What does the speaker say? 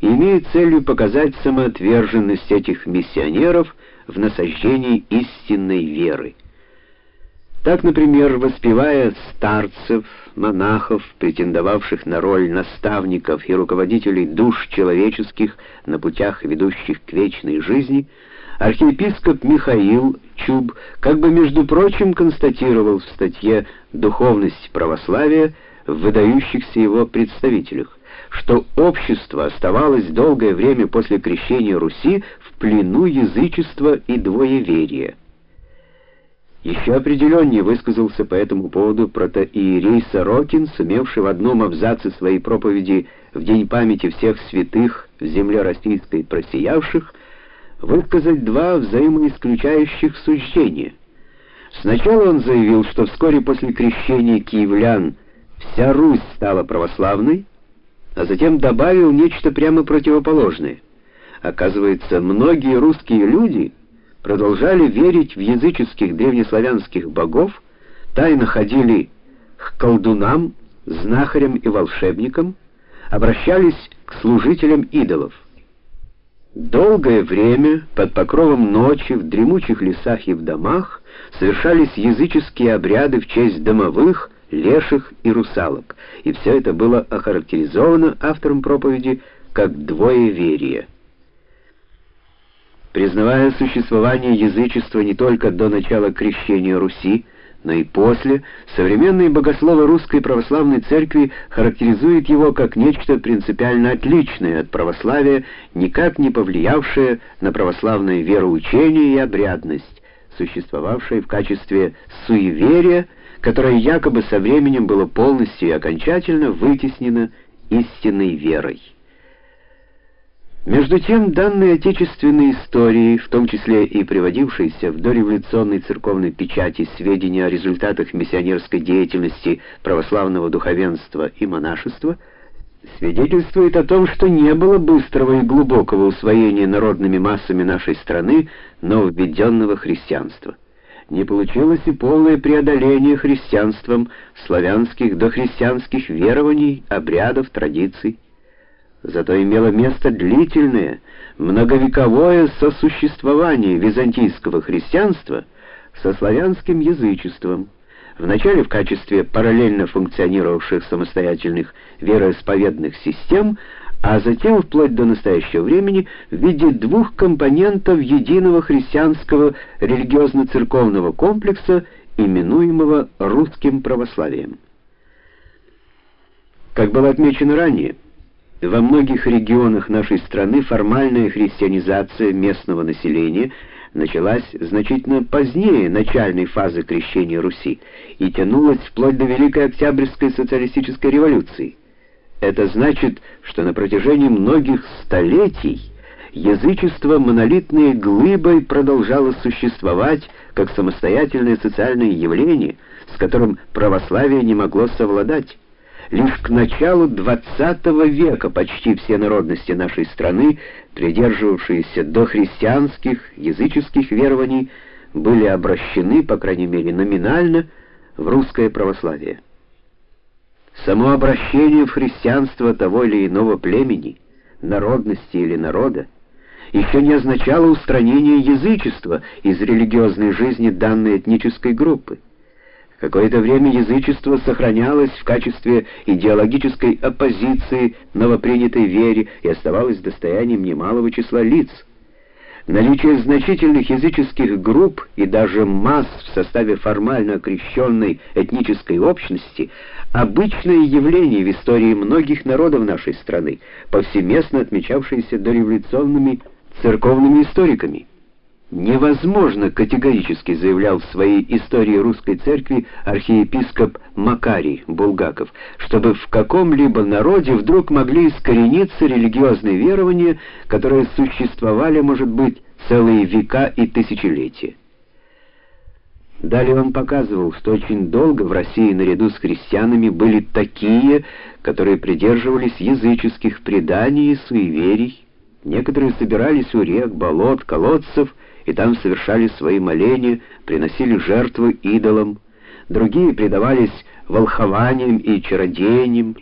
имеет целью показать самоотверженность этих миссионеров в насаждении истинной веры. Так, например, воспевая старцев, монахов, претендовавших на роль наставников и руководителей душ человеческих на путях, ведущих к вечной жизни, архиепископ Михаил Чуб как бы между прочим констатировал в статье «Духовность православия» в выдающихся его представителях, что общество оставалось долгое время после крещения Руси в плену язычества и двоеверия. Еще определеннее высказался по этому поводу протоиерей Сорокин, сумевший в одном абзаце своей проповеди в день памяти всех святых в земле российской просиявших, высказать два взаимоисключающих суждения. Сначала он заявил, что вскоре после крещения киевлян вся Русь стала православной, а затем добавил нечто прямо противоположное. Оказывается, многие русские люди — продолжали верить в языческих древнеславянских богов, тайно ходили к колдунам, знахарям и волшебникам, обращались к служителям идолов. Долгое время под покровом ночи в дремучих лесах и в домах совершались языческие обряды в честь домовых, леших и русалок, и все это было охарактеризовано автором проповеди как двоеверие. Признавая существование язычества не только до начала крещения Руси, но и после, современные богословы Русской Православной Церкви характеризуют его как нечто принципиально отличное от православия, никак не повлиявшее на православное вероучение и обрядность, существовавшее в качестве суеверия, которое якобы со временем было полностью и окончательно вытеснено истинной верой. Между тем, данные отечественной истории, в том числе и приводившиеся в дореволюционной церковной печати сведения о результатах миссионерской деятельности православного духовенства и монашества, свидетельствуют о том, что не было быстрого и глубокого усвоения народными массами нашей страны нововведенного христианства. Не получилось и полное преодоление христианством славянских дохристианских верований, обрядов, традиций зато имело место длительное, многовековое сосуществование византийского христианства со славянским язычеством, вначале в качестве параллельно функционировавших самостоятельных вероисповедных систем, а затем вплоть до настоящего времени в виде двух компонентов единого христианского религиозно-церковного комплекса, именуемого русским православием. Как было отмечено ранее, во многих регионах нашей страны формальная христианизация местного населения началась значительно позднее начальной фазы крещения Руси и тянулась вплоть до Великой Октябрьской социалистической революции. Это значит, что на протяжении многих столетий язычество монолитной глыбой продолжало существовать как самостоятельное социальное явление, с которым православие не могло совладать. Лишь к началу XX века почти все народности нашей страны, придерживавшиеся дохристианских, языческих верований, были обращены, по крайней мере номинально, в русское православие. Само обращение в христианство того или иного племени, народности или народа, еще не означало устранение язычества из религиозной жизни данной этнической группы. Какое-то время язычество сохранялось в качестве идеологической оппозиции новопринятой вере и оставалось достоянием немалого числа лиц. Наличие значительных языческих групп и даже масс в составе формально окрещенной этнической общности – обычное явление в истории многих народов нашей страны, повсеместно отмечавшееся дореволюционными церковными историками невозможно категорически заявлял в своей истории русской церкви архиепископ Макарий Булгаков, чтобы в каком-либо народе вдруг могли искорениться религиозные верования, которые существовали, может быть, целые века и тысячелетия. Далее он показывал, что очень долго в России наряду с христианами были такие, которые придерживались языческих преданий и суеверий, некоторые собирались у рек, болот, колодцев, и там совершали свои моления, приносили жертвы идолам, другие предавались волхованиям и чародеяниям,